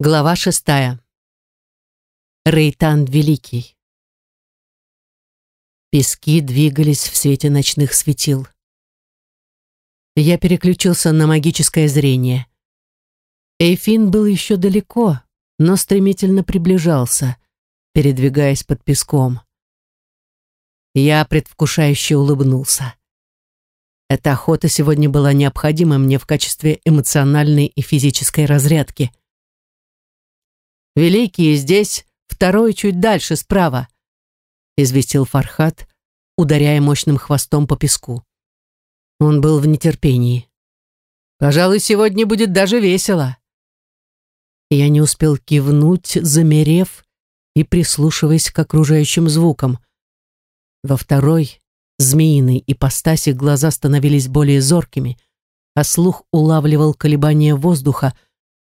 Глава шестая. Рейтан Великий. Пески двигались в свете ночных светил. Я переключился на магическое зрение. Эйфин был еще далеко, но стремительно приближался, передвигаясь под песком. Я предвкушающе улыбнулся. Эта охота сегодня была необходима мне в качестве эмоциональной и физической разрядки — Великие здесь, второй чуть дальше, справа», — известил Фархат, ударяя мощным хвостом по песку. Он был в нетерпении. «Пожалуй, сегодня будет даже весело». Я не успел кивнуть, замерев и прислушиваясь к окружающим звукам. Во второй, змеиной ипостаси глаза становились более зоркими, а слух улавливал колебания воздуха,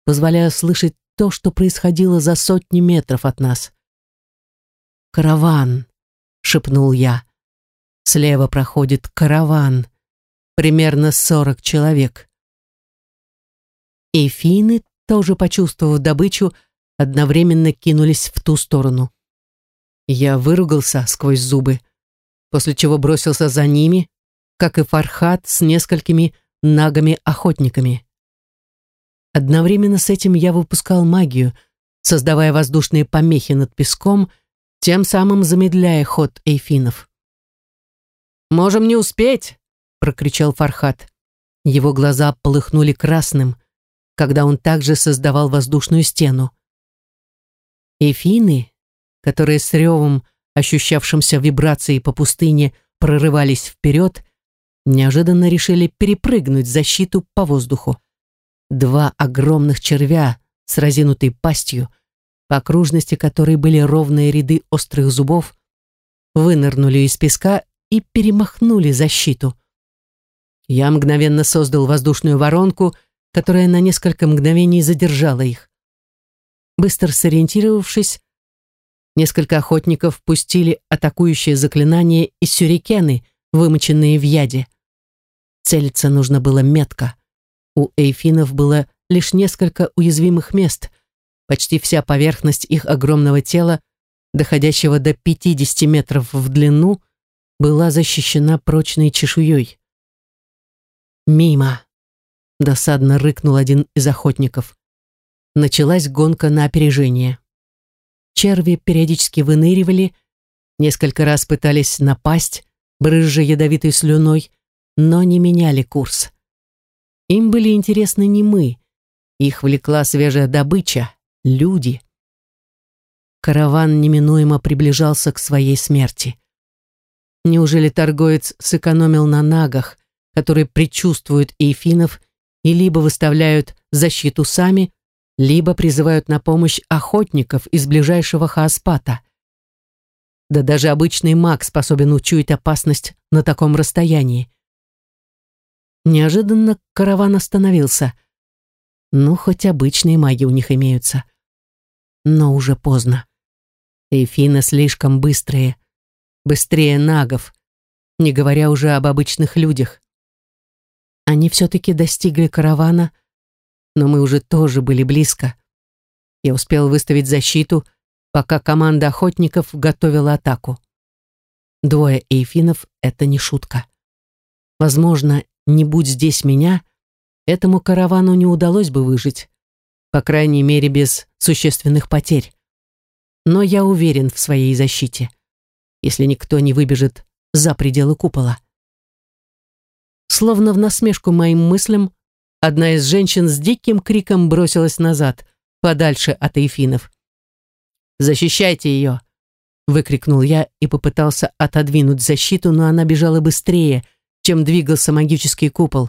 позволяя слышать то, что происходило за сотни метров от нас. «Караван», — шепнул я. «Слева проходит караван, примерно сорок человек». И финны, тоже почувствовав добычу, одновременно кинулись в ту сторону. Я выругался сквозь зубы, после чего бросился за ними, как и Фархат с несколькими нагами-охотниками. Одновременно с этим я выпускал магию, создавая воздушные помехи над песком, тем самым замедляя ход эйфинов. «Можем не успеть!» — прокричал Фархат. Его глаза полыхнули красным, когда он также создавал воздушную стену. Эйфины, которые с ревом, ощущавшимся вибрацией по пустыне, прорывались вперед, неожиданно решили перепрыгнуть защиту по воздуху. Два огромных червя с разинутой пастью, по окружности которой были ровные ряды острых зубов, вынырнули из песка и перемахнули защиту. Я мгновенно создал воздушную воронку, которая на несколько мгновений задержала их. Быстро сориентировавшись, несколько охотников пустили атакующее заклинание из сюрикены, вымоченные в яде. Целиться нужно было метко. У эйфинов было лишь несколько уязвимых мест. Почти вся поверхность их огромного тела, доходящего до 50 метров в длину, была защищена прочной чешуей. «Мимо!» — досадно рыкнул один из охотников. Началась гонка на опережение. Черви периодически выныривали, несколько раз пытались напасть, брызжа ядовитой слюной, но не меняли курс. Им были интересны не мы. Их влекла свежая добыча, люди. Караван неминуемо приближался к своей смерти. Неужели торговец сэкономил на нагах, которые предчувствуют эйфинов и либо выставляют защиту сами, либо призывают на помощь охотников из ближайшего Хааспата? Да даже обычный маг способен учуять опасность на таком расстоянии. Неожиданно караван остановился. Ну, хоть обычные маги у них имеются. Но уже поздно. Эйфины слишком быстрые. Быстрее нагов, не говоря уже об обычных людях. Они все-таки достигли каравана, но мы уже тоже были близко. Я успел выставить защиту, пока команда охотников готовила атаку. Двое эйфинов — это не шутка. Возможно, не будь здесь меня, этому каравану не удалось бы выжить, по крайней мере, без существенных потерь. Но я уверен в своей защите, если никто не выбежит за пределы купола. Словно в насмешку моим мыслям, одна из женщин с диким криком бросилась назад, подальше от эйфинов. «Защищайте ее!» — выкрикнул я и попытался отодвинуть защиту, но она бежала быстрее — чем двигался магический купол.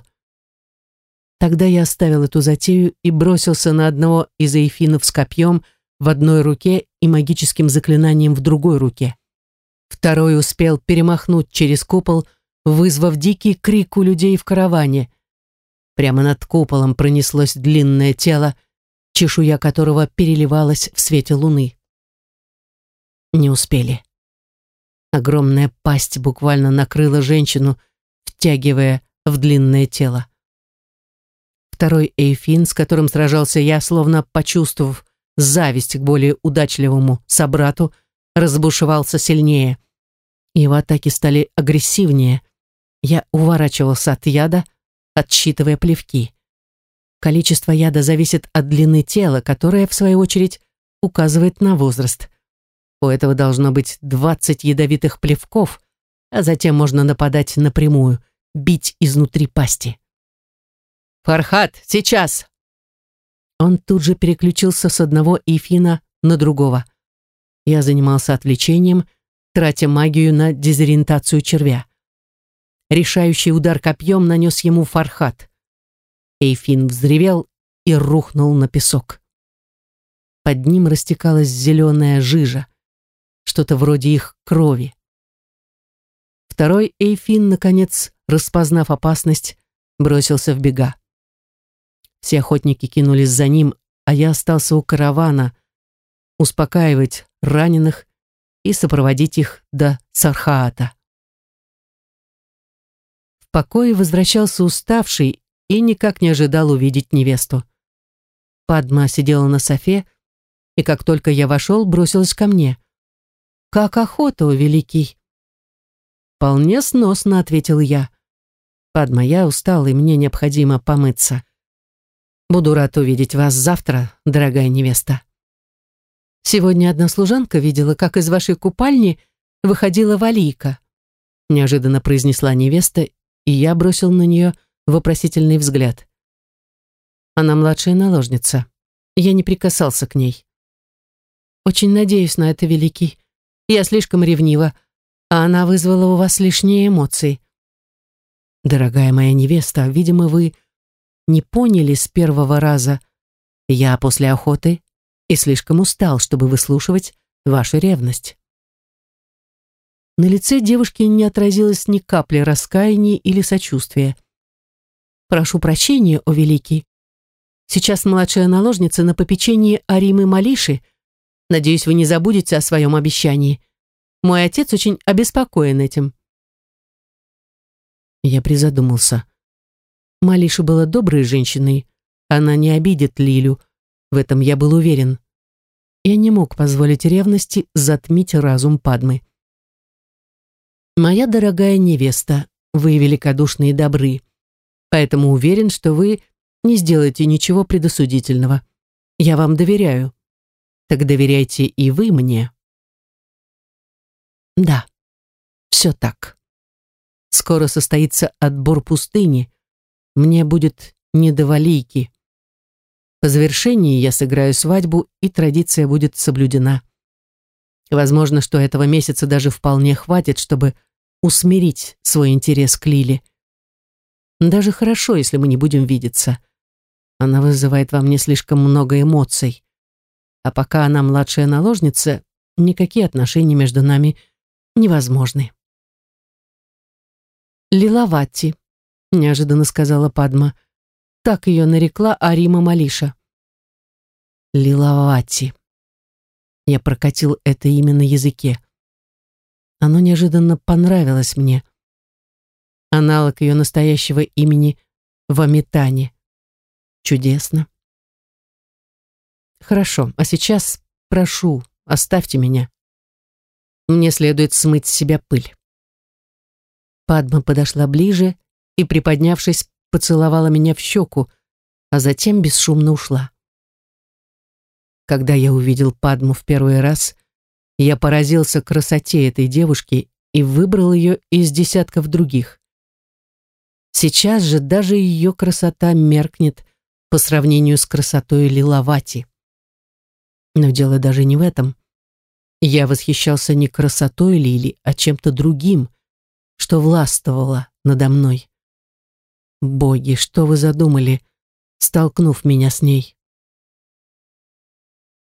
Тогда я оставил эту затею и бросился на одного из эйфинов с копьем в одной руке и магическим заклинанием в другой руке. Второй успел перемахнуть через купол, вызвав дикий крик у людей в караване. Прямо над куполом пронеслось длинное тело, чешуя которого переливалась в свете луны. Не успели. Огромная пасть буквально накрыла женщину, втягивая в длинное тело. Второй эйфин, с которым сражался я, словно почувствовав, зависть к более удачливому собрату разбушевался сильнее. Его атаки стали агрессивнее. Я уворачивался от яда, отсчитывая плевки. Количество яда зависит от длины тела, которое, в свою очередь, указывает на возраст. У этого должно быть 20 ядовитых плевков, а затем можно нападать напрямую, бить изнутри пасти. «Фархат, сейчас!» Он тут же переключился с одного эйфина на другого. Я занимался отвлечением, тратя магию на дезориентацию червя. Решающий удар копьем нанес ему Фархат. Эйфин взревел и рухнул на песок. Под ним растекалась зеленая жижа, что-то вроде их крови. Второй Эйфин, наконец, распознав опасность, бросился в бега. Все охотники кинулись за ним, а я остался у каравана, успокаивать раненых и сопроводить их до Сархаата. В покое возвращался уставший и никак не ожидал увидеть невесту. Падма сидела на софе, и как только я вошел, бросилась ко мне. «Как охота, великий!» «Вполне сносно», — ответил я. «Падма, я устал, и мне необходимо помыться. Буду рад увидеть вас завтра, дорогая невеста». «Сегодня одна служанка видела, как из вашей купальни выходила валийка», неожиданно произнесла невеста, и я бросил на нее вопросительный взгляд. Она младшая наложница. Я не прикасался к ней. Очень надеюсь на это, Великий. Я слишком ревнива, а она вызвала у вас лишние эмоции. Дорогая моя невеста, видимо, вы не поняли с первого раза. Я после охоты и слишком устал, чтобы выслушивать вашу ревность. На лице девушки не отразилось ни капли раскаяния или сочувствия. «Прошу прощения, о великий. Сейчас младшая наложница на попечении Аримы Малиши. Надеюсь, вы не забудете о своем обещании. Мой отец очень обеспокоен этим». Я призадумался. Малиша была доброй женщиной. Она не обидит Лилю. В этом я был уверен. Я не мог позволить ревности затмить разум Падмы. «Моя дорогая невеста, вы великодушны и добры поэтому уверен, что вы не сделаете ничего предосудительного. Я вам доверяю. Так доверяйте и вы мне. Да, все так. Скоро состоится отбор пустыни. Мне будет не до валийки. По завершении я сыграю свадьбу, и традиция будет соблюдена. Возможно, что этого месяца даже вполне хватит, чтобы усмирить свой интерес к Лиле. Даже хорошо, если мы не будем видеться. Она вызывает во мне слишком много эмоций. А пока она младшая наложница, никакие отношения между нами невозможны. «Лиловатти», — неожиданно сказала Падма. Так ее нарекла Арима Малиша. «Лиловатти». Я прокатил это имя на языке. Оно неожиданно понравилось мне аналог ее настоящего имени Вамитани. Чудесно. Хорошо, а сейчас прошу, оставьте меня. Мне следует смыть с себя пыль. Падма подошла ближе и, приподнявшись, поцеловала меня в щеку, а затем бесшумно ушла. Когда я увидел Падму в первый раз, я поразился красоте этой девушки и выбрал ее из десятков других. Сейчас же даже ее красота меркнет по сравнению с красотой Лиловати. Но дело даже не в этом. Я восхищался не красотой Лили, а чем-то другим, что властвовало надо мной. Боги, что вы задумали, столкнув меня с ней?